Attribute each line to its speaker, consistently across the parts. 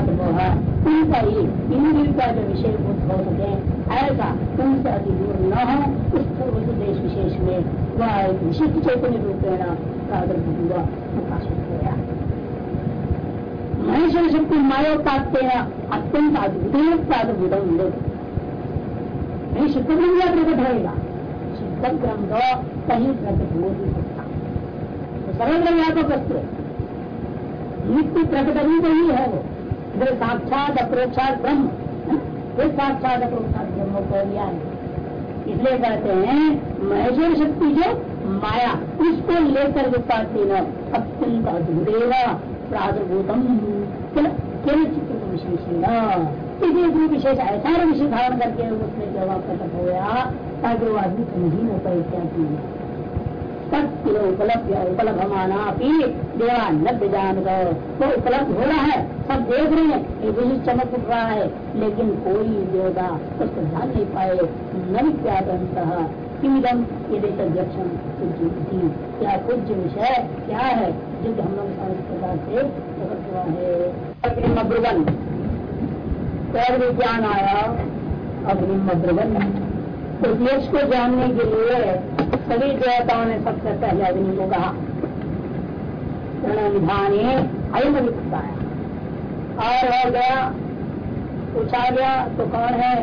Speaker 1: प्राप्त मोह उनका ही इंद्रिय का जो विषय हो सके ऐसा उनसे अति दूर न हो उस पूर्व देश विशेष में वह एक विशिष्ट चैतन्य रूपेण प्रादुर्भूत हुआ प्रकाशित हो गया महेश्वर शक्ति मायोपात्य अत्यंत अद्भुत प्रादुर्भूत नहीं शुद्ध ब्रह्म प्रकट होगा शुद्ध ब्रह्म तो कहीं प्रकट हो नहीं सकता तो सरल व्यापक वस्तु नित्य प्रकट नहीं है वो फिर साक्षात अप्रोक्षात ब्रह्म फिर साक्षात अप्रोक्षात ब्रह्म को लिया है। इसलिए कहते हैं, महेश्वर शक्ति जो माया, उसको लेकर विपाती न। अत्यंत अद्भुत प्रादुर्भूतम। चित्र को विशेष किसी विशेष ऐसा विषय धारण करके उसमें जवाब प्रकट हो गया ताकि वो अद्भुत नहीं होता इत्यादि उपलब्ध उपलब्ध माना भी देवानद जान तो उपलब्ध हो रहा है, सब देख रहे हैं ये विशिष्ट चमक उठ रहा है, लेकिन कोई देवता उसको जान नहीं पाए। न विज्ञात किमिदम ये देशम क्या कुछ विषय क्या है? जो हम लोग इस प्रकार से प्रकट हुआ है। मधुबन तो ज्ञान आया। अग्नि मधुबन तो को जानने के लिए सभी देवताओं ने सबसे पहले अग्नि को कहा। निधान अयम बताया और हो गया, पूछा गया तो कौन है?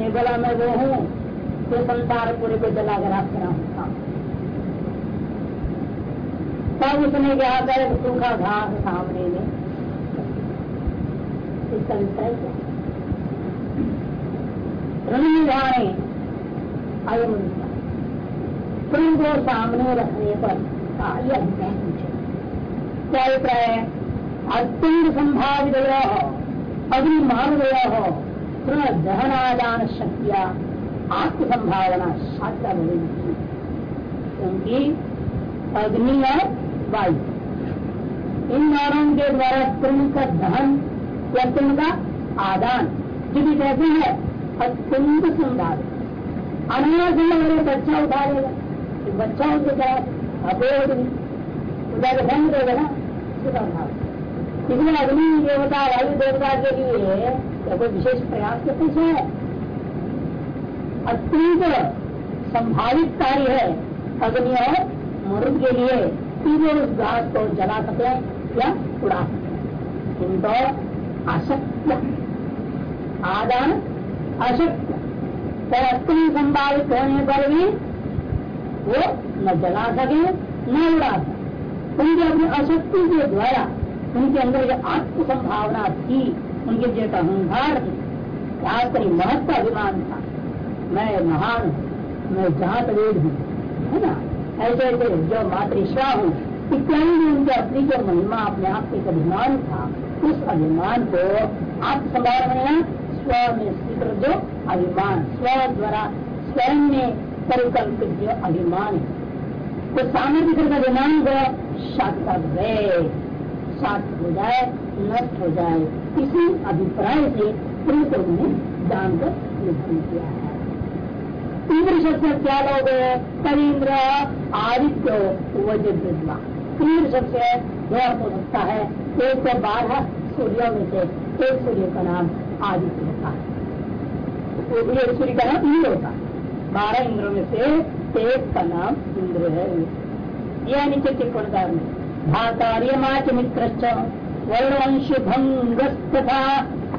Speaker 1: ये बोला, मैं वो हूँ, जो संसार पूरे को जला कर आपके नाम था तब उसने क्या कर सूखा घास सामने में। इसका विषय क्या। अयम स्त्री को सामने रखने पर ये अभिप्राय है अत्यंत संभावित हो, अग्नि मान गया हो दहनादान शक्तिया आत्म संभावना साध्या बनेगी क्योंकि अग्नि और वायु, इन दोनों के द्वारा तुम का दहन या तुम का आदान भी कहते हैं अत्यंत संभावित अन्य मेरे बच्चा उठा लेगा बच्चा उनके तरफ़ अबोध उनका ध्यान देगा ना इसलिए अग्नि देवता वायु देवता के लिए कोई विशेष प्रयास के पीछे है? अत्यंत संभावित कार्य है अग्नि और मरुद के लिए कि वो उस घास को जला सके या उड़ा सके। किंतु अशक्य आदान अशक्य तो अत्यंत संभावित होने पर भी वो न जला सके न उड़ा सके उनकी अपनी अशक्ति के द्वारा, उनके अंदर जो आत्म संभावना थी, उनके जो अहंकार थी करी महत्व अभिमान था। मैं महान हूँ, मैं जात वेद हूँ, है ना? ऐसे ऐसे जो मातृश्वा हूँ इत्यादि जो उनके अपनी जो महिमा, अपने आप एक अभिमान था, उस अभिमान को आत्म संभावना स्व में स्वीकृत जो अभिमान, स्व द्वारा स्वयं में परिकल्पित जो अभिमान है। तो सामर्थ्य कर अभिमान को गए। सात हो जाए, नष्ट हो जाए। इसी अभिप्राय से प्रेत ने जानकर निधन किया है। इंद्र शब्द क्या लोग कवीन्द्र आदित्य वज्रवा इंद्र शब्द से दो अर्थ हो सकता है, एक सौ बारह सूर्यों में से एक सूर्य का नाम आदित्य होता है। सूर्य का नाम इंद्र होता। है बारह इंद्रों में से एक का नाम इंद्र है यह नीचे टिप्पणकार में भातार्यमाच मित्र वर्णवंश भंगस्तथा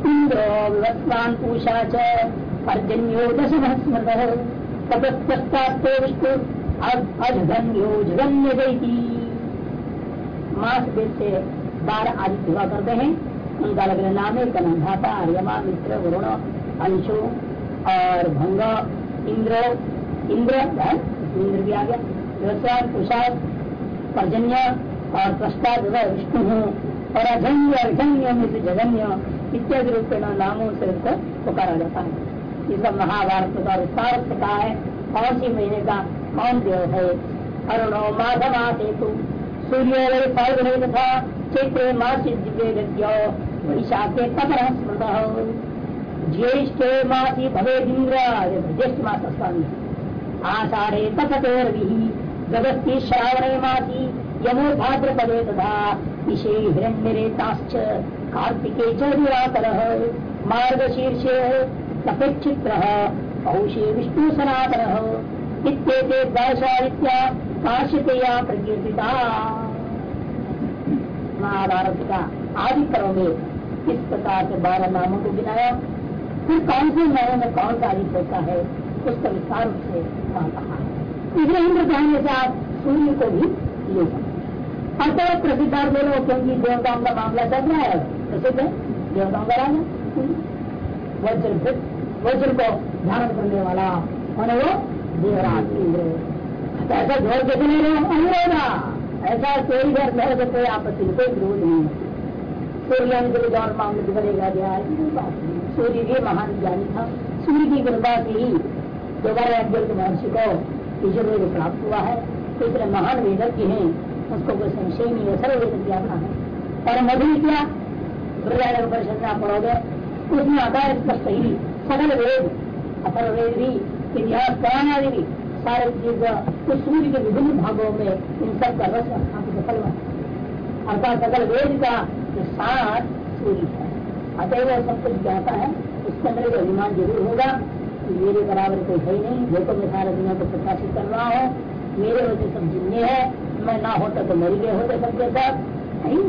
Speaker 1: इंद्रो विवस्वान पूषा च पर्जन्यो दश स्मृत तपस्तास्ते विष्णु अजघन्यो जगन्य मास से बारह आदि सेवा करते हैं। उनका अलग नाम है। का नाम भाता आर्यमा मित्र वरुण, अंशु और भंग। इंद्र इंद्र इंद्र भी आ गया। व्यवसाय प्रसाद पर्जन्य और प्रस्ताव विष्णु और अजन्य अर्घन्य में से जगन्य इत्यादि रूप में नामों से उसको पुकारा जाता है। इसका महाभारत का विस्तार पता है। कौन सी महीने का कौन देव है? अरुणो माधवा सेतु। सूर्य फाल्गुन तथा चैत्र मासी दिव्य वैशाखे तपर स्मृत। ज्येष्ठ मासी इंद्र ज्येष्ठ मास स्वामी। आषाढ़े तपतोर्वि जगस्ती श्रावणे मासी यमो भाद्र पदे तथा विषे हिरण्यरेताश्च, कार्तिके मार्ग शीर्ष कपेक्षित्र पौषे विष्णु सनातन इत्येते दशादित्या काशिकया प्रकीर्तिता। महाभारत का आदि क्रम में इस प्रकार से बारह नामों को गिनाया। फिर कौन से नामों में कौन अधिक होता है? उसका विस्तार से कहा? इसलिए इंद्र कहने से आप सूर्य को भी ले अतः प्रसिद्धार्थ बोलो क्योंकि देवताओं का मामला चल रहा है? प्रसिद्ध है? देवताओं का राजा? वज्र वज्र को धारण करने वाला मैंने वो? देवराज इंद्र। ऐसा ज़ोर कैसे नहीं रहे अनुरोधा ऐसा कोई घर घर से कोई आपत्ति, कोई विरोध नहीं। है सूर्य के और मामले बनेगा गया सूर्य भी महान ज्ञानी था। सूर्य की कृपा से ही दोबारा अज्ञल महर्षि को ईश्वर वेद प्राप्त हुआ है तो इसलिए महान वेदज्ञ हैं, उसको कोई संशय नहीं है, सर्व वेद ज्ञापना है। और मधु क्या हृदय परिषद में आप पढ़ोगे, उसमें है स्पष्ट ही सकल वेद, अपर वेद भी, इतिहास, पुराण आदि भी, सारे चीज़ उस सूर्य के विभिन्न भागों में इन सब का रस आपको सफल अर्थात सकल वेद का सार सूर्य है। अतएव सब कुछ ज्ञाता है, उसके अंदर जो अभिमान ज़रूर होगा कि मेरे बराबर कोई है नहीं जो तो मैं सारा दुनिया को प्रकाशित कर रहा हूँ। मेरे वजह सब जिन्ने है, मैं ना होता तो मर गए होते सबके साथ नहीं,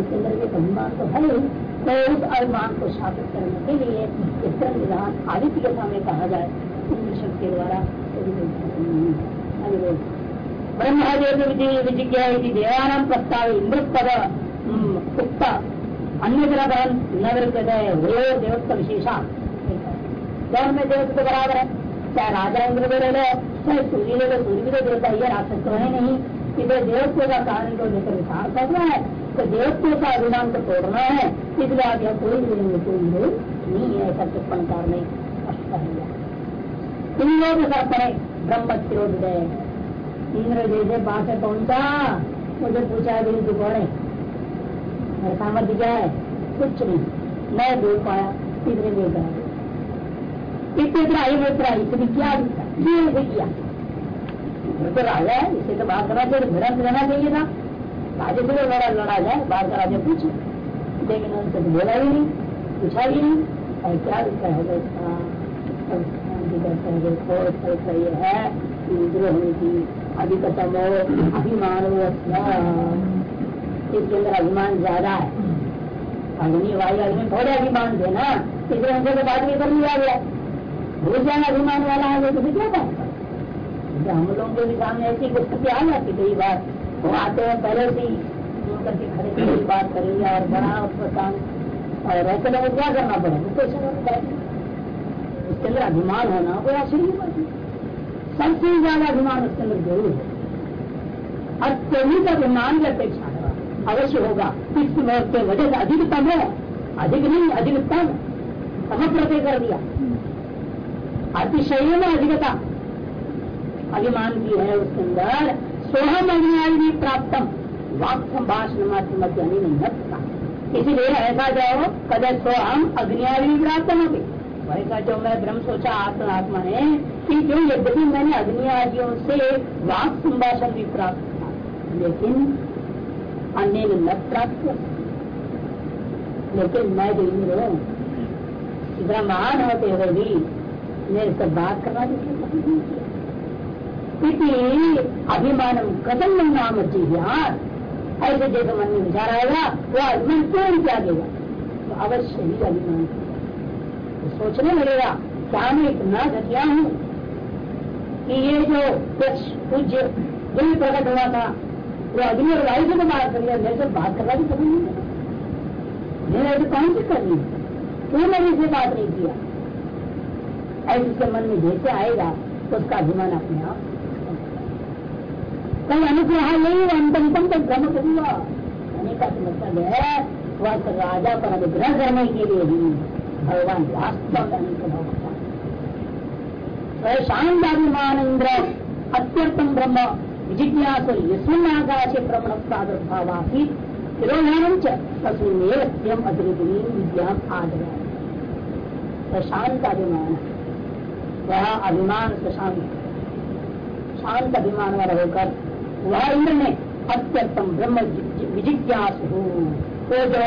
Speaker 1: उसके अंदर एक अभिमान तो है ही। तो उस अभिमान को स्थापित करने के लिए इस तरह विधान आदित्य के सामने कहा जाए शब्द के द्वारा ब्रह्मादेव विजिज्ञा देवानाम प्रस्ताव इंद्र पद उक्त। अन्य ग्रह नगर देवत्व विशेषा। कौन में देवता तो बराबर है। चाहे राजा इंद्र भी ले लो, चाहे सूर्य ले लो, सूर्य भी तो देवता ही राक्षस तो है नहीं। इधर देवत्व का कारण को लेकर विचार करना है। तो देवत्व का अभिमान को तोड़ना है। इसलिए आप यह कोई भी नहीं है, ऐसा स्पष्ट कर दिया इन लोग सर्पणे ब्रह्म गए। इंद्र जैसे पास है पहुँचा मुझे पूछा भी तू है मेरा सामर्थ्य क्या है। कुछ नहीं। मैं देख पाया, तीसरे देख पाया इतना अहिमित्रा इसने क्या ये किया। तो राजा है, इसे तो बात करना चाहिए मेरा रहना चाहिए था। राजा से मेरा लड़ा जाए, बाहर का राजा पूछे लेकिन उनसे तो बोला ही नहीं, पूछा ही नहीं। और क्या दिखता है इसका। है विद्रोह होने की अधिकतम अभिमान इसके अंदर अभिमान ज़्यादा है। अग्नि वायु अग्नि थोड़े अभिमान थे ना, इसलिए उनसे तो बात नहीं कर लिया गया। भूल जाना अभिमान वाला है तो क्या बात हम लोगों के भी सामने ऐसी स्थिति आ जाती कई बार। वो आते हैं पहले से ही करके खड़े खड़े बात कर लिया और बड़ा उसका काम और ऐसे लोगों क्या करना पड़े? उसके अंदर अभिमान होना कोई आश्चर्य नहीं। सबसे ज़्यादा अभिमान उसके अंदर ज़रूर है। अत्यधिक अभिमान की अपेक्षा अवश्य होगा। इस वजह से अधिकतम है। अधिक नहीं अधिकतम समप्रत्यय कर दिया। अतिशय में अधिकता। अभिमान की है उसके अंदर। सोहम अग्नि प्राप्त वाक संभाषण मात्र मध्य नहीं इसीलिए ऐसा जाओ कदे सोहम अग्नियादि प्राप्त होगी। वैसा जो मैं ब्रह्म सोचा आत्मा आत्मा ने कि जो यद्यपि मैंने अग्नि आदियों से वाक संभाषण भी प्राप्त था लेकिन अन्य न प्राप्त लेकिन मैं जो इंद्र हूँ ब्रह्मांड होते हुए भी मेरे से बात करना अभिमान कदम नाम यार ऐसे जैसे मन में विचार आएगा, वो अभिमान क्यों नहीं त्यागेगा तो अवश्य ही अभिमान। तो सोचने लगेगा, क्या मैं इतना घटिया हूँ कि ये जो कुछ पूज्य भी प्रकट हुआ था वो अग्नि और वायु से तो बात कर लिया मेरे बात करना भी कभी नहीं मैंने ऐसे कौन सी करनी क्यों मैंने इसे बात नहीं किया। ऐसे उसके मन में जैसे आएगा तो उसका अभिमान अपने आप कहीं अनुग्रह नहीं अंतम तो भ्रम करूँगा। का मतलब है, वह राजा पर अनुग्रह करने के लिए ही भगवान वास्तव में अनुग्रह होता शांत अभिमान इंद्र अत्यंतम ब्रह्म। जिज्ञास यस्मिन विद्या आदर प्रशांत अभिमान। वह अभिमान शांत अभिमान होकर वह इंद्र ने अत्यंतम ब्रह्म विजिज्ञास। हो तो जो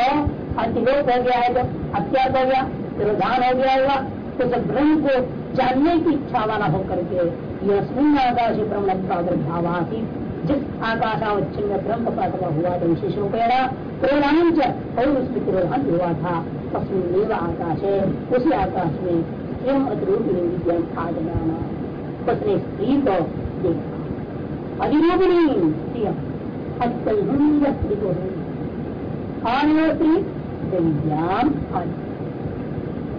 Speaker 1: हो गया है जब अत्याग हो गया, तिरोधान हो गया होगा तो सब ब्रह्म को जानने की इच्छा वाला होकर के यशमिन आकाश ब्रह्म भावासी, जिस आकाशावच्छिन्न ब्रह्म का प्रकट हुआ था विशेष रूपेण प्रेरणांच और उसमें तिरोधान हुआ था तस्वीर आकाश है उसी आकाश में स्वयं अतिरूप विद्या आगमाना। उसने स्त्री को देखा। स्त्री अत्यंत स्त्री को विज्ञान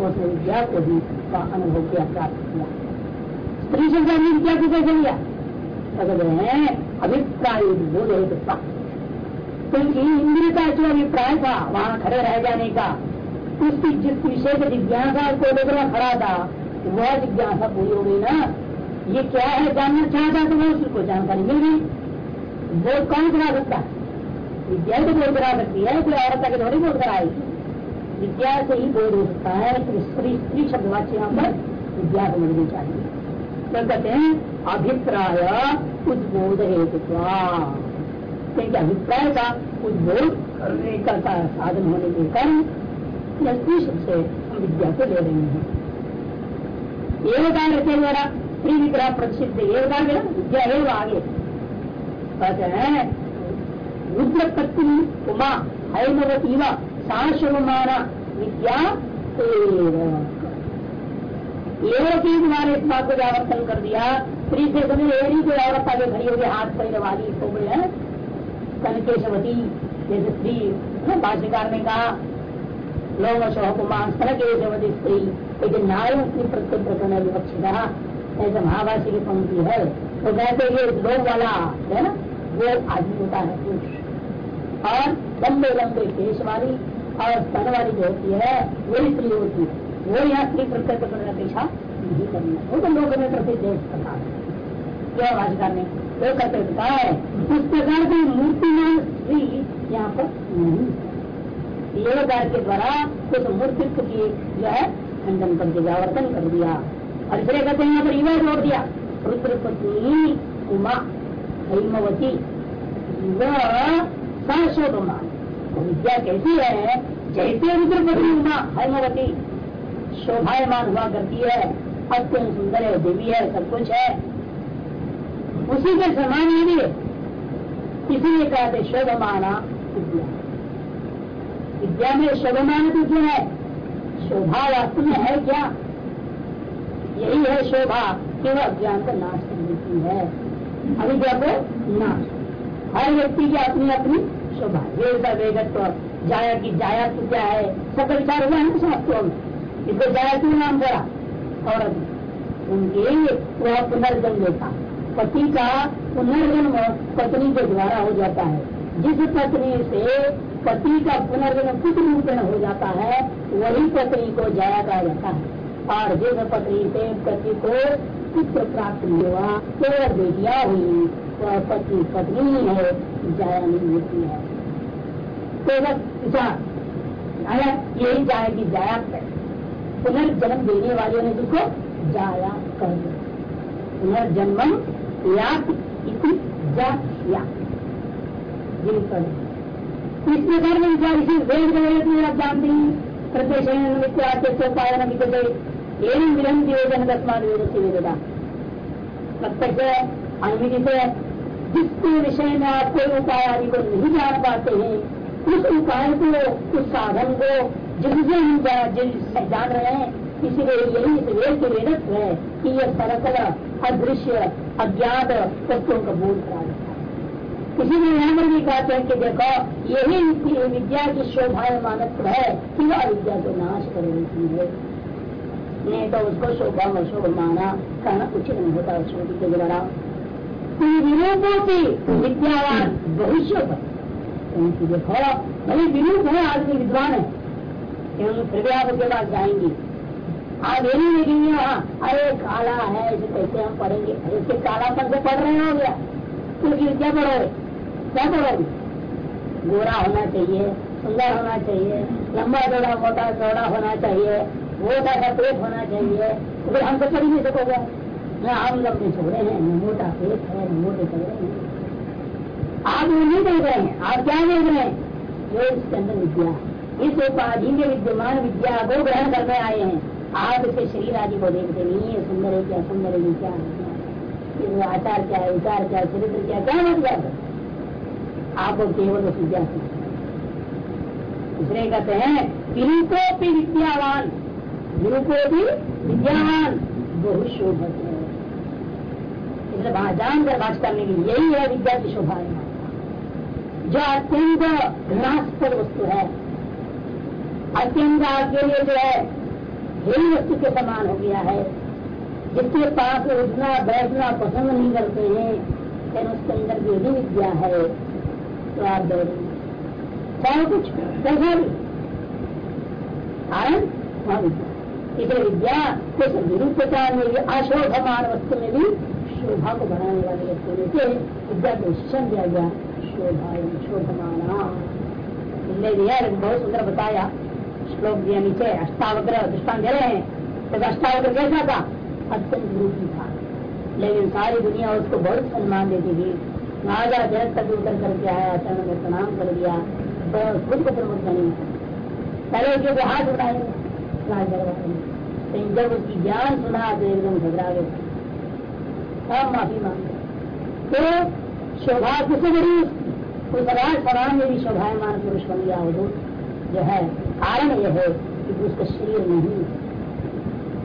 Speaker 1: उसने विद्या को का अनुभव किया, प्राप्त किया। विद्या को कैसे लिया कहते हैं अभिप्राय बोध है क्योंकि इंद्र का जो अभिप्राय था, वहाँ खड़े रह जाने का, उसकी जिस विषय की जिज्ञासा को लेकर खड़ा था, वह जिज्ञासा पूरी हो गई ना। ये क्या है, जानना चाहता तो वह उसको जानकारी मिल गई। बोध कौन करा सकता है? विद्या तो बोध करा सकती है, कोई औरत के थोड़ी बोध कराएगी विद्या से ही बोध हो सकता है तो स्त्री स्त्री शब्द वाच्य यहाँ पर विद्या को मिलनी चाहिए। तो कहते हैं अभिप्राय उद्बोध हेतु क्योंकि अभिप्राय का उद्बोध करने का साधन होने के कारण शब्द से हम विद्या को ले रहे हैं। एवकार के द्वारा स्त्री विग्रह प्रसिद्ध एवकार विद्या एवं आगे। कहते हैं रुद्र पत्नी उमा हैमवती व साशुमाना विद्या ही तुम्हारे इस बात को व्यावर्तन कर दिया। स्त्री से समझ एरी को औरत आगे खड़ी होगी हाथ पैर वाली खोपड़े है। कनकेशवती जैसे स्त्री भाष्यकार ने कहा, लोग शोकुमार कनकेशवती स्त्री, लेकिन नायक स्त्री प्रत्येक प्रकरण विवक्षित ऐसे महाभाषी की पंक्ति है। तो कहते ये लोग वाला, है ना, वो आदमी होता है, पुरुष। और लंबे लंबे केश वाली और स्तन वाली जो होती है, वही स्त्री होती है। वो यहाँ स्त्री प्रत्यक्ष करने अपेक्षा नहीं करनी। वो तो लोगों में प्रसिद्ध है प्रकार। क्या भाषिकार ने वो करते कहा है उस प्रकार की मूर्तिमान स्त्री यहाँ पर नहीं योगाकार के द्वारा उस मूर्तित्व की जो है, खंडन करके व्यावर्तन कर दिया। और इसलिए कहते हैं, यहाँ पर युवा जोड़ दिया। रुद्र पत्नी, उमा, हिमवती संशोधमान विद्या कैसी है? जैसे रुद्रपति उमा, हेमवती। शोभायमान हुआ करती है, अत्यंत सुंदर है, देवी है, सब कुछ है। उसी के समान ही भी इसीलिए कहते शोभमाना विद्या। विद्या में शोभमान तो क्या है, शोभा वास्तव में है क्या? यही है शोभा, केवल वह ज्ञान का नाश कर देती है। अविद्या को नाश। हर व्यक्ति की अपनी अपनी शोभा। वेद का वेगत्व जाया की जाया तो क्या है सकल विचार हुआ है में इसको क्यों नाम पड़ा औरत। उनके वह पुनर्जन्म लेता। पति का पुनर्जन्म पत्नी के द्वारा हो जाता है। जिस पत्नी से पति का पुनर्जन्म पुत्र रूपेण हो जाता है, वही पत्नी को जाया कहा जाता है। और जिस पत्नी से पति को पुत्र प्राप्त हुआ तो बेटिया हुई, वह पति पत्नी ही है, जाया नहीं होती है। तो विचार यही की जाया पुनर्जन्म देने वाले ने जिसको जाया कर पुनर्जन्म या इस प्रकार में विचार इसी वेद वेद आप जानते हैं। वेद से वेदता प्रत्यक्ष जिसके विषय में आप कोई उपाय आदि को नहीं जान पाते हैं, उस उपाय को, उस साधन को जिनसे हम जान रहे हैं इसीलिए यही इस वेद के वेदक है कि यह सरकल अदृश्य, अज्ञात तत्वों का बोध करा देता है। इसीलिए यहाँ पर भी कहते हैं कि देखो, यही विद्या की शोभा मानत्व है कि वह विद्या को नाश कर देती है। नहीं तो उसको शोभा अशोभ माना, कहना उचित नहीं होता श्रुति के द्वारा। विरूपों की विद्यावान भविष्य देखो भले विरूप है, आदमी विद्वान है। भी आप उसके पास जाएँगे। आप ये नहीं देखेंगे अरे, काला है इसे कैसे हम पढ़ेंगे? इसके कालापन से पढ़ रहे हो गया क्योंकि क्या पढ़ोगे क्या पढ़ोगे गोरा होना चाहिए, सुंदर होना चाहिए, लंबा चौड़ा, मोटा चौड़ा होना चाहिए मोटा का पेट होना चाहिए। तो फिर हमसे पढ़ नहीं सकोगे। न हम लंबे छोड़े हैं मोटा पेट है मोटे चौड़े हैं। आप वो नहीं देख रहे हैं, आप क्या देख रहे हैं? जो इसके अंदर विद्या है। इस उपाधि में विद्यमान विद्या को ग्रहण करने आए हैं। आप इसे शरीर आदि को देखते नहीं है। सुंदर है क्या? सुंदर है क्या? आचार क्या है? विचार क्या चरित्र क्या क्या मतलब आपको केवल उस विद्या दूसरे कहते हैं विरूपो भी विद्यावान विरूपो भी विद्यावान। बहुत शोभ है। इसलिए जानकर बात करने की यही है विद्या की शोभा। जो अत्यंत घृणास्पद वस्तु है। अत्यंत आपके लिए जो है यही वस्तु के समान हो गया है। जिसके पास उठना, बैठना पसंद नहीं करते हैं लेकिन उसके अंदर भी यही विद्या है। तो आप दौड़े चाहे कुछ कैसा भी। कारण? वह विद्या इसलिए विद्या कुछ विरूपता में भी अशोभमान वस्तु में भी शोभा को बढ़ाने वाले वस्तु से विद्या को शिक्षण दिया गया। शोभा शोभमाना। बहुत सुंदर बताया। श्लोक दिया नीचे अष्टावग्र दृष्टान दे रहे हैं तो अष्टावग्र कैसा था अत्यंत रूपी था लेकिन सारी दुनिया उसको बहुत सम्मान देती थी राजा जगत तक उतर करके आया चरण में प्रणाम कर दिया तो खुद को प्रमुख नहीं पहले उसके हाथ उठाए लेकिन जब उसकी ज्ञान सुना तो एकदम घबरा गए सब माफ़ी मांगे तो शोभा किसे बड़ी उस राज समान में भी शोभायमान पुरुष बन गया हो जो है, कारण यह है कि उसका शरीर नहीं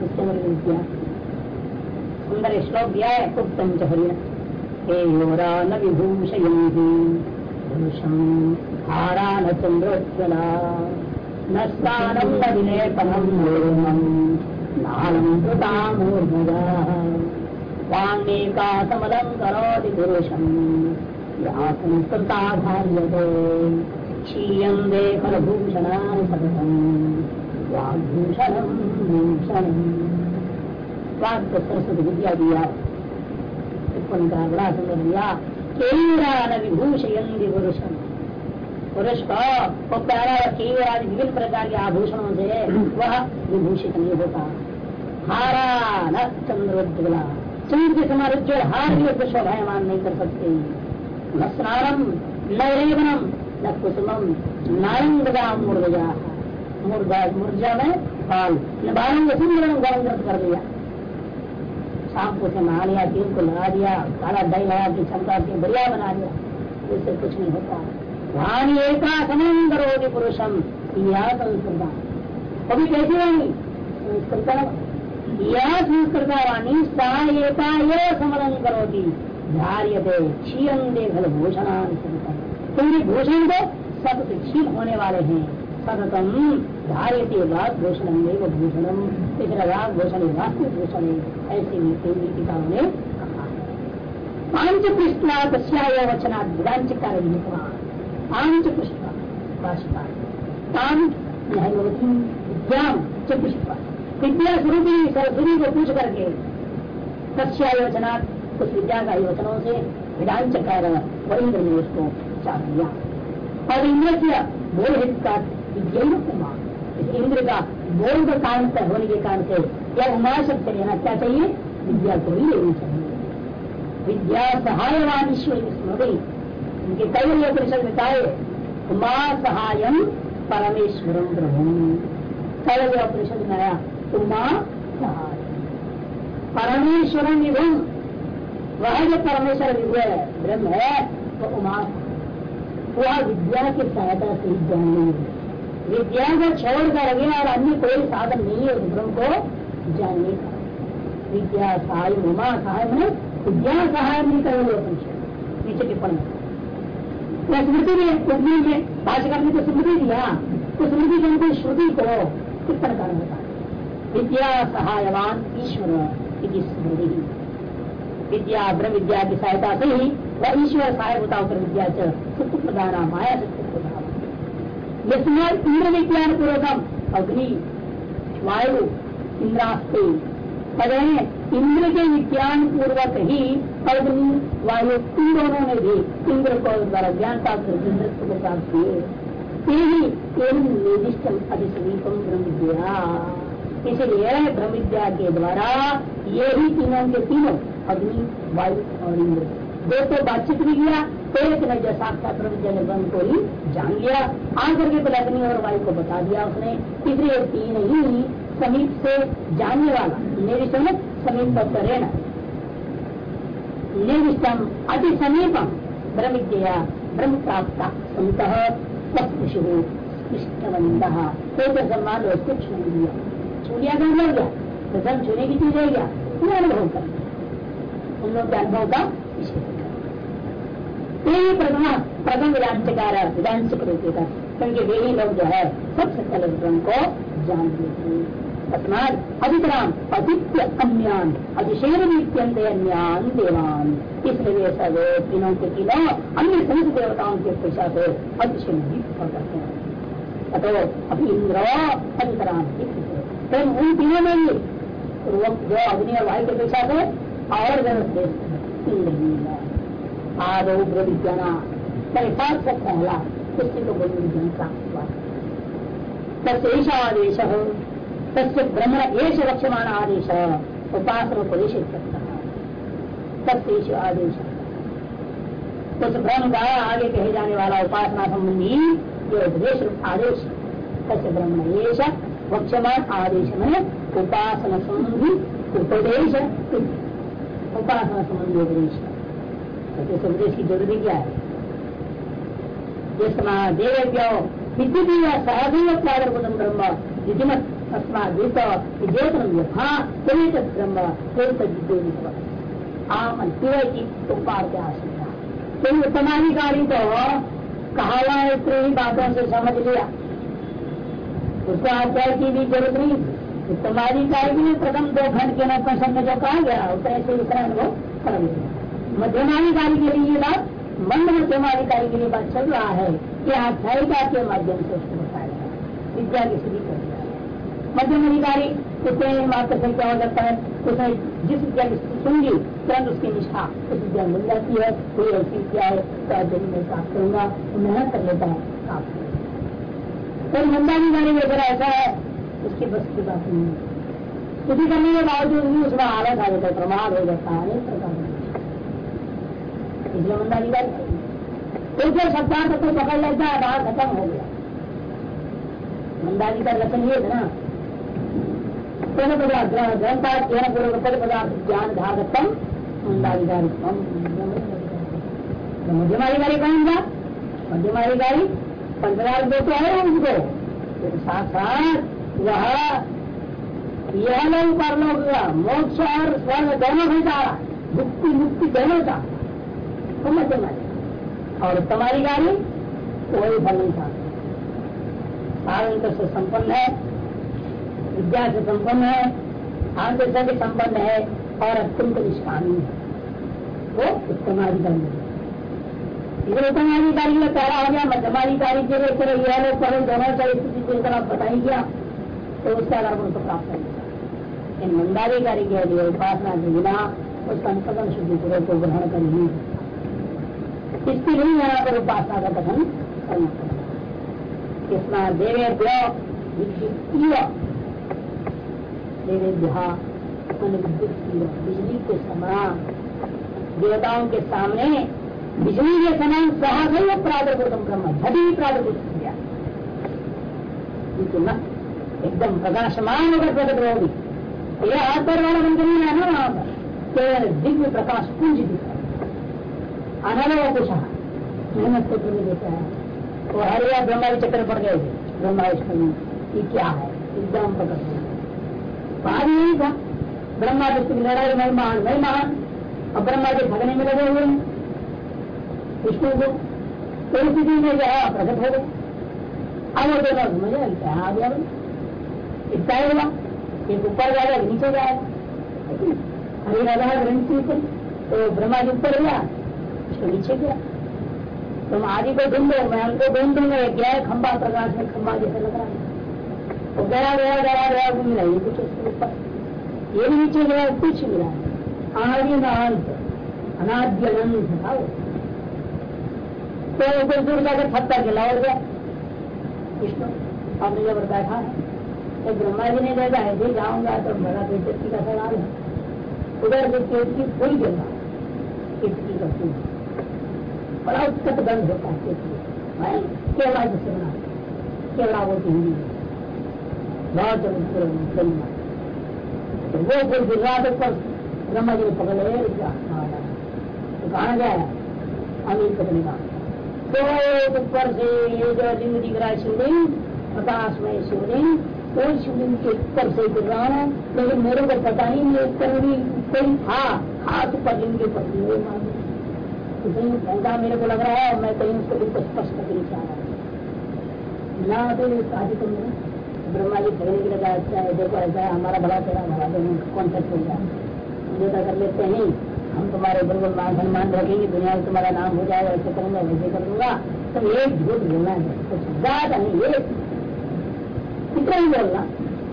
Speaker 1: उसके अंदर विद्या सुंदर श्लोक दिया है उत्तम चहरिया हे योरा न पुरुषम हारा न चंद्रोज्वला न न करोति क्षीयन्ते फलभूषणानि सरस्वती विद्या दिया बड़ा सुंदर दिया। केवरा न विभूषयन्ति पुरुषम। पुरुष को आदि विभिन्न प्रकार के आभूषणों से वह विभूषित नहीं होता हारा चंद्रोज्वला चंद्र के समान हार भी शोभायमान नहीं कर सकते न स्नानम न कुसुमम नारंगदा मूर्जा मूर्जा मूर्जा में बाल। बालों को सुंदर गरम कर दिया। शाम को नहा लिया, तेल को लगा दिया, काला दही लगा के चमका के बढ़िया बना दिया। उससे कुछ नहीं होता। वाणी एका समन करोगे पुरुषम। यह संस्कृता। कभी कैसे होंगी संस्कृता। यह संस्कृतवाणी सा एका ये समरण करोगी धार्यते क्षीयते फल भूषणान क्योंकि भूषण को क्षीण होने वाले हैं। सततम धार्यते वाक भूषण भूषणम तीसरा वाक भूषण वास्तविक भूषण, ऐसे ही कई पिताओं ने कहा। पाँच पृष्ठा दस्या वचना विदांच कार्य पाँच पृष्ठा भाषा ताम विद्याम च पृष्ठा विद्या स्वरूपी सरस्वती को पूछ करके कक्षा योजना उस विद्या का योजनाओं से विधान चक्र वही उसको चाह दिया और इंद्र से बोल हित का यही विजय इंद्र का बोल का कारण होने के कारण से क्या उमा शब्द लेना क्या चाहिए? विद्या को ही लेनी चाहिए। विद्या सहायवान ईश्वर स्मृति उनके कई परिषद में उमा सहायम परमेश्वरम प्रभु कई परिषद में आया उमा सहाय परमेश्वर विभुम वह जो परमेश्वर विभु है, ब्रह्म है वो उमा वह विद्या की सहायता से ही ज्ञान नहीं है। विद्या को छोड़ कर गया और अन्य कोई साधन नहीं है ब्रह्म को जानने का। विद्या सहाय उमा सहाय में विद्या सहाय नहीं करेंगे नीचे टिप्पणी स्मृति में उपनी में भाषा ने तो स्मृति दिया तो स्मृति के उनको श्रुति को टिप्पण होता विद्या सहायवान ईश्वर स्मृति। विद्या ब्रह्म विद्या की सहायता से ही वह ईश्वर होकर विद्या सुख प्रदान माया सुख प्रदान इंद्र विज्ञान पूर्वकम अग्नि, वायु, इंद्रास्ते इंद्र के विज्ञान पूर्वक ही अग्नि, वायु, इन दोनों ने भी इंद्र को द्वारा ज्ञान प्राप्त को प्राप्त किए। एवं निर्दिष्ट अधिसमीपम ब्रह्म विद्या इसलिए ब्रह्म विद्या के द्वारा ये ही तीनों के तीनों, अग्नि, वायु और इंद्र। दो तो बातचीत भी किया एक ने जो साक्षात ने ब्रह्म को ही जान लिया। आकर के अग्नि और वायु को बता दिया उसने इसलिए तीन ही समीप से जानने वाला निरिष्टम समीप तत्व निर्दिष्टम अति समीपम ब्रह्म विद्या ब्रह्म प्राप्त संत सत्पुषु तो सम्मान उसको छू लिया छू लिया कर लग गया, प्रथम छूने की चीज़ है क्या? वो अनुभव कर। उन लोग के अनुभव का यही प्रथम प्रथम विधांचकार विधांचक रूप क्योंकि वे ही लोग जो है, सबसे पहले ब्रह्म को लेते तस्मात अधितराम अधित्य अन्यान अधिशेर नित्यंत अन्यान देवान। इसलिए सब तीनों के तीनों अन्य समस्त देवताओं के पेशा से अतिशय करते हैं अतो, अभी इंद्र अधितराम तो उन तीनों में भी जो अग्नि और वायु के पेशा से और आदो विज्ञाना मेरे साथ से पहला उससे तो ब्रह्म विज्ञान प्राप्त हुआ तस्ष आदेश तस्य ब्रह्म एश लक्ष्यमाण आदेश उपासना उपदेश तस्ष आदेश उस ब्रह्म का आगे कहे जाने वाला उपासना संबंधी जो उपदेश, आदेश तस्य ब्रह्म एश वक्षमान आदेश में उपासना संबंधी उपदेश उपासना संबंधी उपदेश तो इस उपदेश की ज़रूरी क्या है? जिसमा देव्यो विद्युत की उत्तमाधिकारी तो इतनी बातों से समझ लिया। उसको आचार्य की भी ज़रूरत नहीं। कार्य भी प्रथम दो खंड के नौपनिषद में जो कहा गया उतने से उतना अनुभव कर लिया। मध्यमाधिकारी के लिए ये बात मंद मध्यमाधिकारी के लिए बात चल रहा है कि आध्यायिका के माध्यम से उसको बताया जाए। विद्या कर मध्यम अधिकारी उतने मात्र से क्या हो जाता है। उसने जिस विद्या की स्थिति सुनगी तुरंत उसकी निष्ठा उस विद्या मिल जाती है। कोई ऐसी विद्या है तो आज मैं प्राप्त करूँगा मेहनत कर लेता है प्राप्त पर मंदाधिकारी अगर ऐसा है, उसकी बस की बात नहीं है। कुछ करने के बावजूद भी उसका हालत आ जाता है प्रमाद हो जाता है अनेक प्रकार इसलिए मंदाधिकारी तो फिर सत्ता तक तो पकड़ लेता है बाहर खत्म हो गया। मंदाधिकारी लक्षण ये था ना। पद पदार्थ ग्रंथा ज्ञान पूर्वक पद पदार्थ ज्ञान भागतम मंदाधिकारी मध्यमाधिकारी कौन था? मध्यमाधिकारी पंचदार दो तो है उनको। साथ साथ वह यह नहीं परलोक का मोक्ष और स्वर्ग दोनों भी रहा मुक्ति मुक्ति दोनों का। तो मध्यम और तुम्हारी गाड़ी कोई फल नहीं था। सारे से संपन्न है, विद्या से संपन्न है, आनंद से संपन्न है, और अत्यंत निष्कामी है। वो उत्तमाधिकारी इधर उत्तमाधिकारी में पहला हो गया मध्यमाधिकारी के लिए फिर यह लोग पहले दोनों का स्थिति चिंतन आप बताई क्या तो उसके पर उसको प्राप्त करेगा मंदाधिकारी के लिए उपासना के बिना उसका कथन शुद्धि को ग्रहण कर नहीं इसके लिए यहाँ पर। उपासना का कथन करना इसमें देवेभ्य बिजली के समान, देवताओं के सामने बिजली के समान सहज प्रादुर्भूतम ब्रह्म, झटी प्रादुर्भूत किया एकदम प्रकाशमान होकर प्रकट होगी यह हाथ वाला नहीं है ना वहाँ पर? केवल दिव्य प्रकाश, कुंज दिख रहा अनलव कुछ मेहनत को तुम्हें देता है? वो हर या ब्रह्मा के चक्कर पड़ गए थे। ब्रह्मा विष्णु ये क्या है? एकदम प्रकट हो। बात यही था। ब्रह्मा विष्णु लड़ाई मैं महान मैं महान। और ब्रह्मा के भगने में लगे हुए हैं। विष्णु को तो स्थिति में जो है प्रकट हो गए। अब वो दोनों समझ क्या आ गया। इतना ही होगा एक ऊपर जाएगा नीचे जाएगा हरी राधा नीचे तो ब्रह्मा जी ऊपर गया नीचे गया तुम आदि को ढूंढो, मैं उनको ढूंढ दूँगा क्या है खंबा, प्रकाश में खंबा जैसे लग रहा है। वो गया गया गया गया घूम रही कुछ उसके ऊपर। ये भी नीचे गया, कुछ मिला आदि अनंत अनाद्य अनंत तो कुछ दूर जाकर पत्थर के लाओ गया। विष्णु आपने जब बैठा है तो ब्रह्मा जी ने देखा है जाऊँगा तो बड़ा दिलचस्पी का सवाल है। उधर से पेट की पूरी जगह इसकी करती बड़ा उत्कट गंध होता है केवड़ा जिससे बना केवड़ा बोलते हिंदी बहुत तो वो फिर गुजरात पर ब्रह्मा जी ने पकड़े तो कहा जाए अमीर पकड़ने का तो ऊपर से ये जो लिंग दिख रहा है शिवलिंग प्रकाशमय शिवलिंग तो शिवलिंग के ऊपर से गिर रहा हूँ। लेकिन मेरे को पता ही नहीं कोई था हाथ ऊपर लिंग के ऊपर कहीं ऐसा मेरे को लग रहा है और मैं कहीं उसको भी स्पष्ट करके चाह रहा हूँ। ना तो कार्यक्रम में ब्रह्मा जी पकड़ने के लिए अच्छा है देखो, ऐसा है, हमारा बड़ा तेरा हमारा दोनों कॉन्टेक्ट हो। जाए मुझे तो कर लेते नहीं हम तुम्हारे बिल्कुल मान सम्मान रखेंगे, दुनिया में तुम्हारा नाम हो जाएगा ऐसे करूँगा, वैसे कर दूँगा तो एक झूठ बोलना है, कुछ ज़्यादा नहीं, ये इतना ही बोलना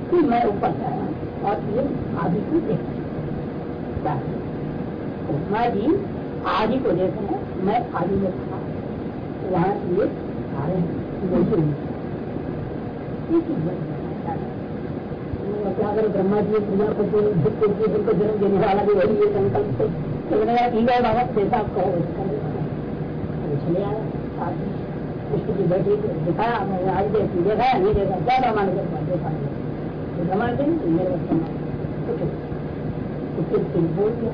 Speaker 1: कि मैं ऊपर से आया और ये आदि को देख। उमा जी आदि को देख रहे मैं आदि में था, वहाँ रहे क्या ब्रह्मा जी पूजा जिनको जन्म देने वाला भी वही ये संकल्प से चलने का ठीक है बाबा जैसा आप कहो चले आया पुष्ट की बैठी दिखाया मैं आज देखी नहीं देखा क्या प्रमाण करता देखा प्रमाण के मेरे बच्चा उसके बोल दिया।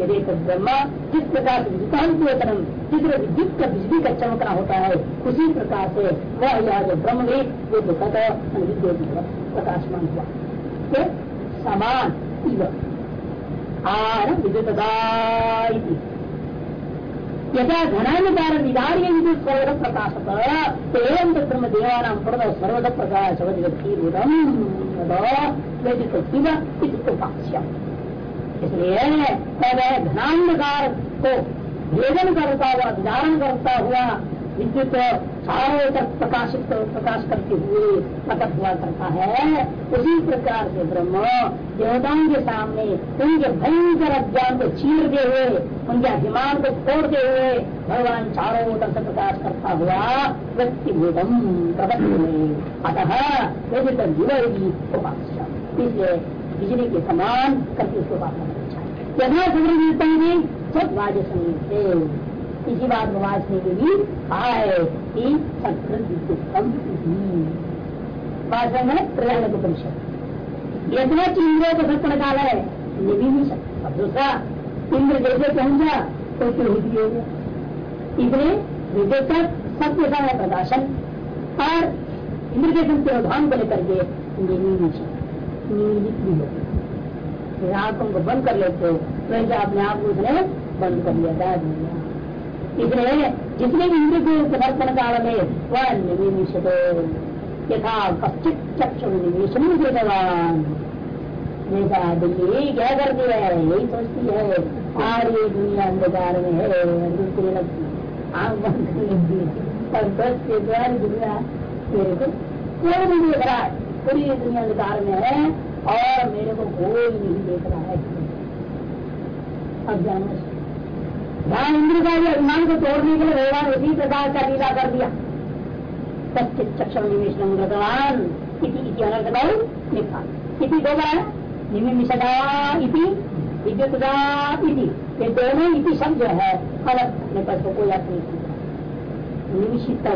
Speaker 1: यदि ब्रह्मा जिस प्रकार से विद्युतांतोतनम जिस विद्युत का बिजली का चमकना होता है, उसी प्रकार से वह यह जो ब्रह्म भी दुखत विद्युत प्रकाशमान हुआ। समान आर विद्युतदा यथा घनानुकार विदार्य विद्युत सर्वद प्रकाशत एवं तो ब्रह्म देवानां प्रद सर्वद प्रकाश इसलिए घनांधकार को भेदन करता हुआ, धारण करता हुआ, विद्युत चारों तक प्रकाशित प्रकाश करते हुए प्रकट हुआ करता है। उसी प्रकार से ब्रह्म, देवताओं के सामने, उनके भयंकर अज्ञान को चीरते हुए, उनके अभिमान को तोड़ते हुए भगवान चारों ओर से प्रकाश करता हुआ व्यक्ति भेदम प्रकट हुए। अतः व्यजित जीवी उपास्य। इसलिए बिजली के समान करके उसको उपासना करना चाहिए यथा समृद्धि सब राज्य संगीत इसी बात को वाचने के लिए आए कि सत्कृतम भाषण में प्रयाण को परिषद यथवा इंद्रियों को सत्य निकाला है, ये भी नहीं सकता दूसरा, इंद्र जैसे पहुँचा तो क्यों ही हो गया इसलिए विद्युत सत्य का है, प्रकाशन। और इंद्र के संत्यवधान को लेकर के ये नियमित भी होते आँखों को बंद कर लेते हो। वैसे अपने आप उसने बंद कर लिया दाद दिया। इसलिए जितने भी इंद्र के समर्पण काल में वह निमिषित यथा कश्चित चक्षु निवेशन भगवान। देखा दिल्ली क्या करती है? यही सोचती है। और ये दुनिया अंधकार में है दूसरी लगती आँख बंद कर लेती है। और दस के द्वारा दुनिया। मेरे को कोई नहीं देख पूरी दुनिया अंधकार में है और मेरे को कोई नहीं देख रहा है। अज्ञान जहाँ इंद्र का ये अभिमान को तोड़ने के लिए भगवान उसी प्रकार का लीला कर दिया। सचित चक्षम निवेशन भगवान इति अनर्थ बहु लिखा इति दो बार ये दोनों इति शब्द है, अलग अपने पर को कोई अर्थ नहीं निमिषित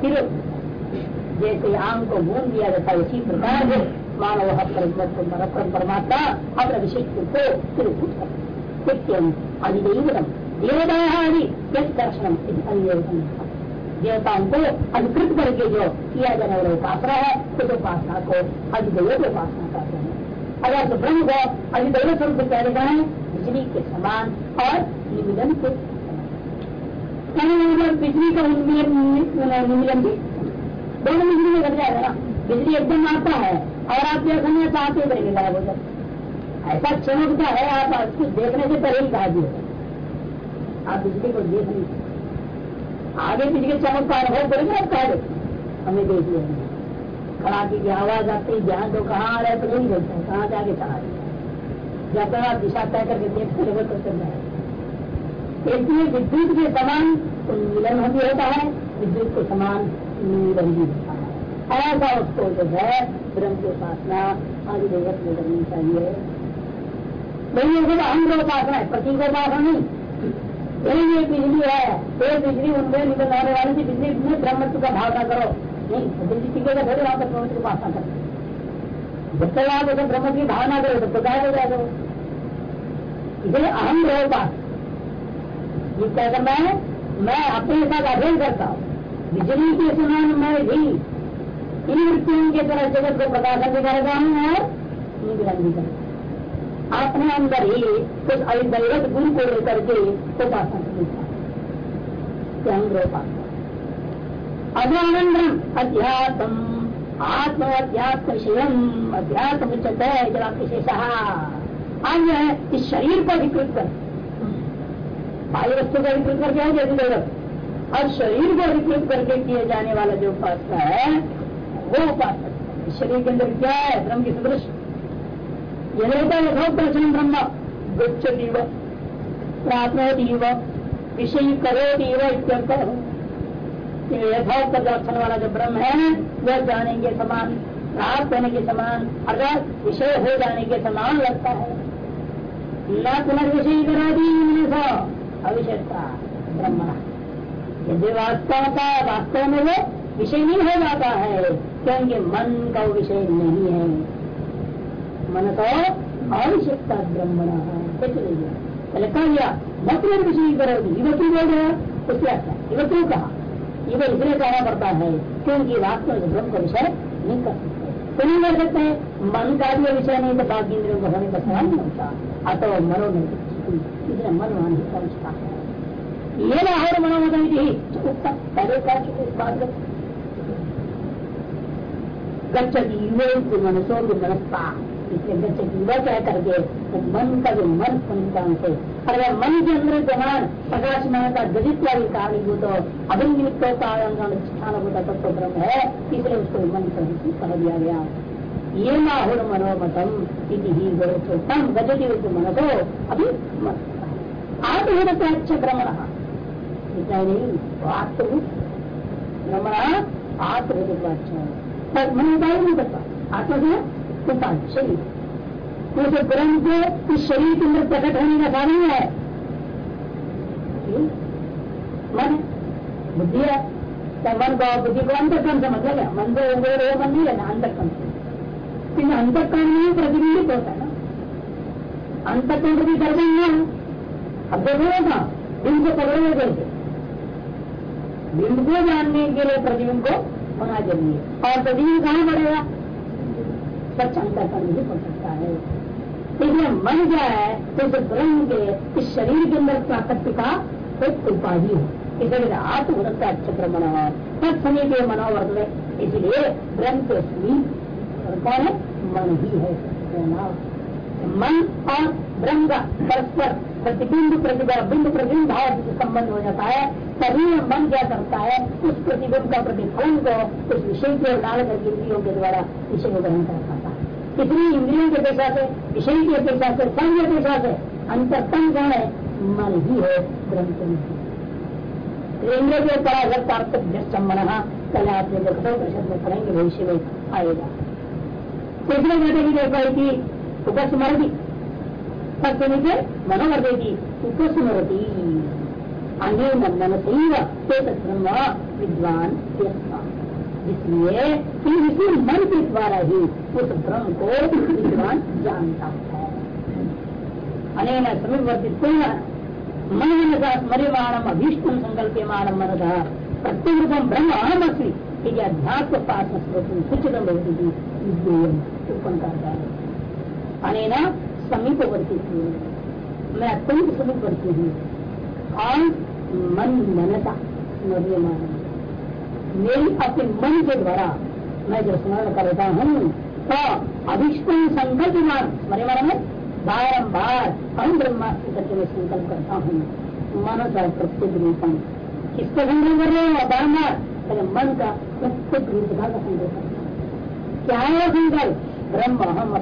Speaker 1: फिर जैसे आम को भून दिया जाता है उसी प्रकार से मानव परमात्मा अपने विशिष्ट को करता नित्यम अधिदेवतम देवता आदि दर्शनम देवताओं को अधिकृत करके जो किया जाने वाला उपासना है, उस उपासना को अधिदेव उपासना कहते हैं। अगर तो ब्रह्म को अधिदेव स्वरूप क्या लिखा है, बिजली के समान और निमिलन के मतलब बिजली का निमिलन भी दोनों बिजली में घट जाएगा ना बिजली एकदम आता है और आप समझ चाहते हो करेंगे गायब हो ऐसा चमकता है, आप उसको देखने से पहले ही कहा दिया आप बिजली को देख नहीं आगे बिजली चमक का अनुभव करेंगे आप कहा हमें देख लिया खड़ा की आवाज़ आती है ध्यान तो कहाँ आ रहा है तो नहीं बोलते कहाँ से आगे चला जब तक आप दिशा तय करके देखते रहे तो चल है इसलिए विद्युत के समान उन्मिलन भी होता है। विद्युत के समान है ऐसा उसको जो है ब्रह्म की उपासना आदि देवत में करनी चाहिए। नहीं ये अहम उपासना है प्रतीक उपासना नहीं। यही ये बिजली है, ये बिजली उनमें निकल आने वाली थी, बिजली में ब्रह्मत्व का भावना करो। नहीं बिजली टिकेगा, थोड़ी वहाँ पर ब्रह्म की उपासना करो जब तक आप उसे ब्रह्म की भावना करो तो बताया हो जाएगा इसलिए अहम रहो पास ये क्या करना है? मैं अपने साथ अध्ययन करता हूँ। बिजली के समान मैं भी इन वृत्तियों के तरह जगत को प्रकाशन भी कर रहा हूँ और निगरान भी कर। अपने अंदर ही कुछ अविदैवत गुण को लेकर के उपासना अजानंदम अध्यात्म आत्म अध्यात्म विषयम अध्यात्म उच्चते जरा विशेष आज है, इस शरीर को अधिकृत कर। बाह्य वस्तु को अधिकृत करके है जैसे और शरीर को अधिकृत करके किए जाने वाला जो उपासना है, वो उपासना शरीर के अंदर क्या है? ब्रह्म की सदृश। यथोता यथोक्तम ब्रह्म। गच्छतीव प्राप्नोतीव विषय करोतीव इत्यर्थ यथोक्त दर्शन वाला जो ब्रह्म है, वह जाने के समान, प्राप्त होने के समान, अर्थात विषय हो जाने के समान लगता है। न पुनर्विषय करा दी अविषयता ब्रह्म। यदि वास्तव का वास्तव में वो विषय नहीं हो जाता है क्योंकि मन का विषय नहीं है। मन तो आवश्यकता ब्रह्मण पहले कहा गया मतलब विषय करोगी युवक क्यों बोल रहे उसके अच्छा युवक क्यों कहा? युवक इसलिए कहना पड़ता है, क्योंकि वास्तव में ब्रह्म का विषय नहीं कर सकते। तो नहीं कर सकते? मन का भी विषय नहीं तो बाकी इंद्रियों को होने का सवाल नहीं होता। अतः मनो नहीं इसलिए मन वहाँ ही पहुँचता है। ये और मनोमत पहले कह चुके इस बात मनसो तो मन का जो मन संतान से अगर मन के अंदर जमान प्रकाश मन का वाली कारण तो अभिनिमित्तों का स्थान होता तत्व ब्रह्म है। इसलिए उसको मन कह दिया गया। ये माहुर मनोमतम ही गोचोत्तम गजति मन को अभी आत्मभूत अच्छा भ्रमण इतना मन करता आत्मा शरीर इस शरीर के अंदर प्रकट होने का कारण है। मन बुद्धि है मन को बुद्धि को अंतकरण समझ गया मन को मन नहीं है ना अंतकरण क्योंकि अंतकरण में प्रतिबिंबित होता है ना अंतकरण भी दर्शन न अब देखो था बिंब को बिंब को जानने के लिए प्रतिबिंब को होना ज़रूरी है। और प्रतिबिंब कहाँ बढ़ेगा सच अंतकरण नहीं हो सकता है। इसलिए मन क्या है? तो इस ब्रह्म के, इस शरीर के अंदर प्राकृति का एक उपाधि है। इसलिए आत्मवृत्ता चक्र मन तत्समीप मनोवर्त में। इसलिए ब्रह्म के समीप कौन है? मन ही है? मन और ब्रह्म का परस्पर प्रतिबिंब बिंब प्रतिबिंब भाव से संबंध हो जाता है। तभी मन क्या करता है? उस प्रतिबिंब का प्रतिफलन को उस विषय के डाल करके इंद्रियों के द्वारा विषय को ग्रहण कर पाता है। इतनी इंद्रियों के पेशा से? विषय की अपेक्षा से, संघ के पेशा से। अंतरतम कौन है? मन ही है, ग्रंथ इंद्रिय के परागत तार्थिक मन कल आप देखो शब्द पढ़ेंगे, भविष्य में आएगा। इसलिए कहते हैं कि उपस्मरती तत्व मनोवर्ती उपस्मरती अनेन मन से ब्रह्म विद्वान इसलिए इसी मन के द्वारा ही उस ब्रह्म को विद्वान जानता है। अनेन समीवर्तित मन मन का स्मरिमाणम अभीष्टम, संकल्प्यमाणम मन का प्रत्येक ब्रह्म अहम अस्मी यदि अध्यात्म पात्र स्रोत सूचितम भवती उत्पन्न करता है अनेना समीपवर्ती मैं अत्यंत समीपवर्ती हूँ और मन मनता स्मरियमान मेरी। अपने मन के द्वारा मैं जो स्मरण करता हूँ तो अभिष्टम संकल्प मान स्मरण में? बारम्बार हम ब्रह्मास्त्र करके मैं संकल्प करता हूँ। मनसा प्रत्येक रूपम किसका संकल्प कर? रहे हो बारम्बार मन का प्रत्येक रूप का संकल्प क्या है संकल्प ब्रह्म हम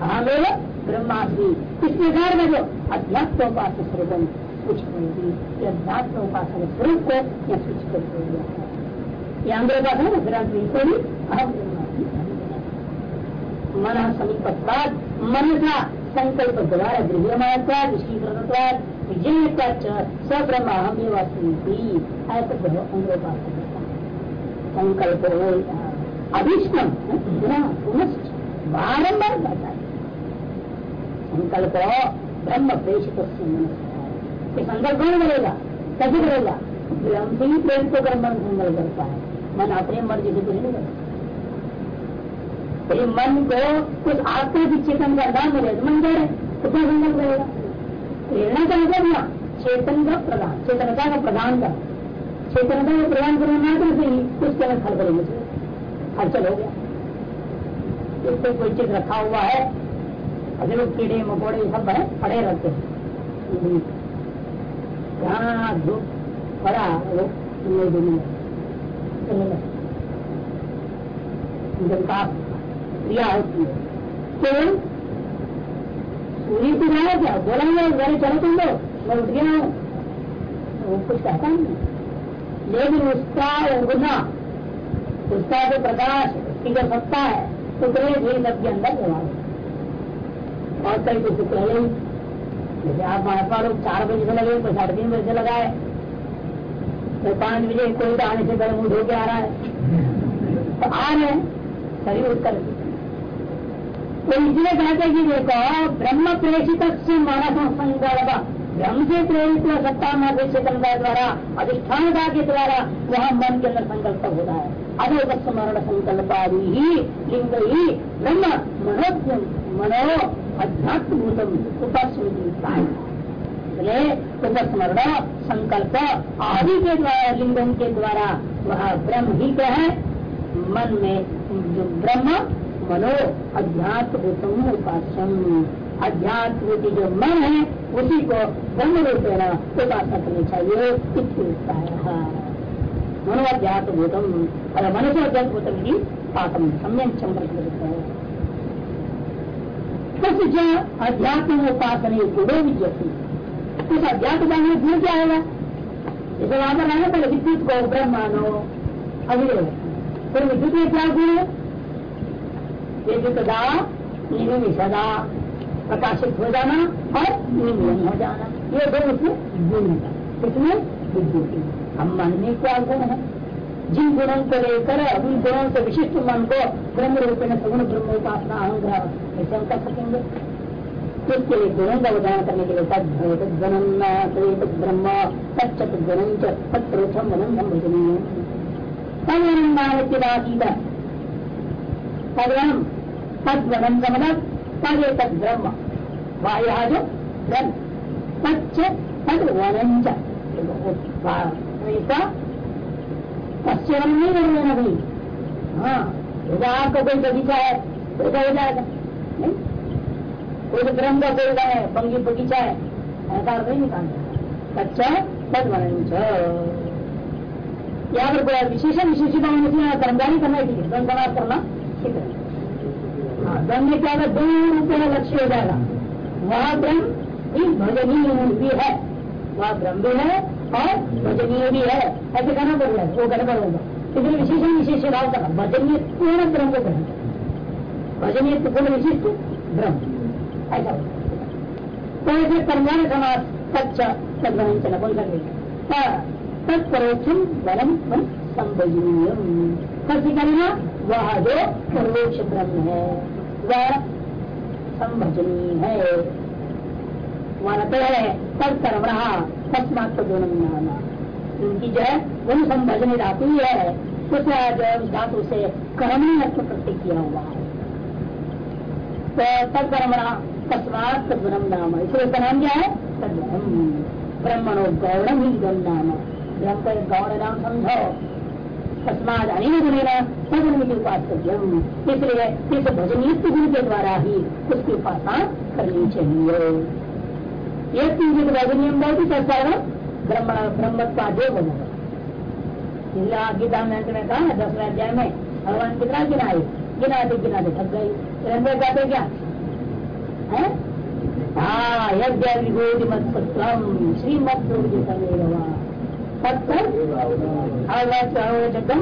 Speaker 1: अस्मी अहमेव ब्रह्मास्मी। इस प्रकार का जो अध्यात्म उपास स्वरूप कुछ करेगी अध्यात्म उपासना स्वरूप को यह कुछ कर दिया है। ये अंदर का है ना ग्रंथ इसको भी अहम मन समीपत्वाद मन का संकल्प द्वारा गृहमात्वाद विशीकृतवाद विजय सब्रह्म अहम वास्तविक ऐसे अंदर उपासना संकल्प अभिष्टम पुनश्च बारम्बार है। संकल्प ब्रह्म प्रेषित ये संकल्प कौन करेगा? कैसे करेगा। ब्रह्म से ही प्रेरित होकर मन संकल्प करता है। मन अपने मर्ज़ी से कुछ नहीं करता। तो मन को कुछ आत्मा की चेतन का दान मिले तो मन रहे तो क्या संकल्प करेगा। प्रेरणा का मतलब ना चेतन का प्रदान चेतनता का प्रदान कर चेतनता का प्रदान करने मात्र से ही उसके अंदर फल करेंगे। हलचल हो गया। इससे कोई चीज़ रखा हुआ है अगर लोग कीड़े मकोड़े सब है पड़े रहते हैं धूप पड़ा वो क्रिया होती है केवल सूर्य क्या बोलेंगे चलो तुम लोग मैं उठ गया वो कुछ कहता नहीं लेकिन उसका उगना उसका जो प्रकाश उसकी जो सत्ता है तो उतने भी सबके अंदर व्यवहार और कई तो शुक्र है जैसे आप महात्मा लोग चार बजे से लगे कोई साढ़े तीन बजे से लगाए तो पाँच बजे कोई तो आने से पहले मुँह धो आ रहा है। तो आ रहे हैं शरीर उत्तर। तो इसलिए कहते हैं कि देखो, ब्रह्म प्रेषित से संकल्प ब्रह्म से प्रेरित हुआ सत्ता चेतनता द्वारा अधिष्ठानता के द्वारा, वहाँ मन के अंदर संकल्प होता है। अदोग स्मरण संकल्प आदि ही, लिंग ही, ब्रह्म मनो मनो अध्यात्म उपस्मृति उपस्मरण संकल्प आदि के द्वारा लिंगम के द्वारा वह ब्रह्म ही। क्या है मन में जो ब्रह्म मनो अध्यात्म भूतम उपासम अध्यात्म जो मन है उसी को ब्रह्म रूपेण उपासना करनी चाहिए मनोअध्यात्म भूतम और मनुष्य अध्यात्म भूतम की पातम सम्यक संपर्क कुछ अध्यात्म उपासना गुणों विजयती उस अध्यात्म हमें गुण क्या आएगा। जैसे वहाँ पर रहना पहले विद्युत को ब्रह्मानो अगले फिर विद्युत में क्या गुण है विद्युत दा सदा। प्रकाशित हो जाना और निर्मूलन हो जाना। ये दो उसमें गुण है इसमें विद्युत हम मन में क्या गुण है। जिन गुणों को लेकर उन गुणों से विशिष्ट मन को ब्रह्म रूप में सगुण ब्रह्म उपासना अहंग्रह ऐसे हम कर सकेंगे। इसके लिए गुणों का उदाहरण करने के लिए तद गणम ब्रह्म तत्त गुणम तत्रोचम वनम हम भजनीय तदनंदातीत तद्वनम का मतलब तद ब्रह्म। जो ब्रह्म तच्च तद वनंच पश्चिम नहीं कर लेना भाई हाँ यदि आपका कोई बगीचा है तो हो जाएगा। कोई तो का कोई है, बंगी बगीचा है, ऐसा नहीं निकालना। कच्चा तद वनंच यहाँ पर विशेषण विशेषता कर्मचारी करना ठीक है समाज करना, ठीक है। ब्रह्म में क्या दो रूप लक्ष्य हो जाएगा। वह ब्रह्म भजनीय भी है। वह ब्रह्म भी है और भजनीय भी है। ऐसे कहना पड़ रहा है वो गड़बड़ होगा इसलिए विशेषण, विशेष भाव करना भजनीय पूर्ण ब्रह्म को कहना भजनीय पूर्ण विशिष्ट ब्रह्म। ऐसा। तो ऐसे कर्माण समाज सच्चा सदवंचन बोल सकते तत्परोक्षम बलम संभजनीय कैसे करना वह जो परोक्ष ब्रह्म है, वह संभजनीय है। मानते है तब कर्म रहा तस्मात तो दोनों उनकी जो है गुण संभजनी धातु ही। है उस जो धातु से कर्म अर्थ प्रत्यय किया हुआ है। तो तब कर्म रहा तस्मात तद्वनम नाम इसलिए उसका नाम क्या है? ब्रह्मणो गौरम ही गम नाम ब्रह्म का गौर नाम समझो। तस्माद अनिल गुणेना सगुण उपास्यम इसलिए इस भजनयुक्त गुण के द्वारा ही उसकी उपासना करनी चाहिए। ये किंचित भजनीय बहुत ही चर्चा ब्रह्म, ब्रह्मत्वादे बनेगा गीता में अंत में कहा? दसवें अध्याय में। भगवान कितना गिनाए गिनाते गिनाते थक गई। अंदर जाते क्या? है? हाँ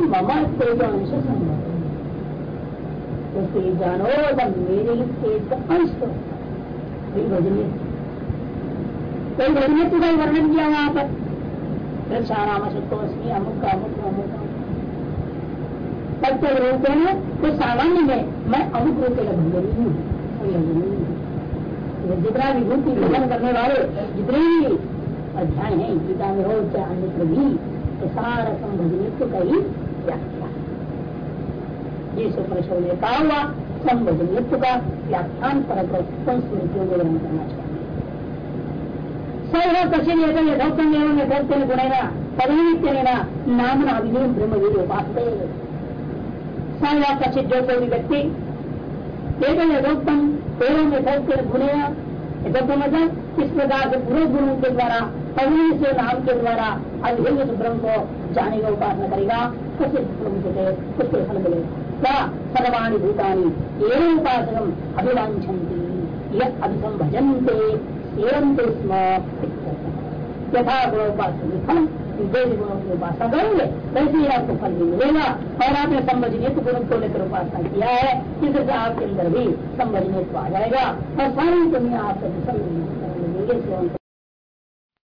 Speaker 1: मम तेज अंश उसके जानो मेरे अंश तो। कोई भजनीय का वर्णन किया वहाँ पर। रक्षा राम सत्योस्मी अमुक अमुक अमुक। तत्व रूप है तो सामान्य में मैं अमुक रूप का भंजनी हूँ। जितना विभूति ग्रहण करने वाले, जितने भी अध्याय है, गीता में हो, चाहे अन्य भी तो सारा संभजनित्व का ही व्याख्या। जिस उपनिषद ने कहा हुआ संभजनित्व का व्याख्यान पर संस्कृतियों को ग्रहण करना चाहिए। सर्व कठिन यथोक्तम एवं गुणेना ब्रह्म सर्व कठिन जो कोई व्यक्ति एवं गुणेना प्रकार से पूरे गुणों के द्वारा पवनी से नाम के द्वारा अभिन्न ब्रह्म को जाने का उपासना करेगा उसके फल मिलेगा क्या सर्वाणी भूतानी एवं उपासकम अभिवांछन्ति यह अभिसंभजनते सेवंते स्म यथा गुणोपासन देश गुणों की उपासना करेंगे, वैसे ही आपको फल भी मिलेगा। और आपने संभजनित गुणों को लेकर उपासना किया है इससे आपके अंदर भी संभजनित आ जाएगा। और सारी दुनिया आपको सेवन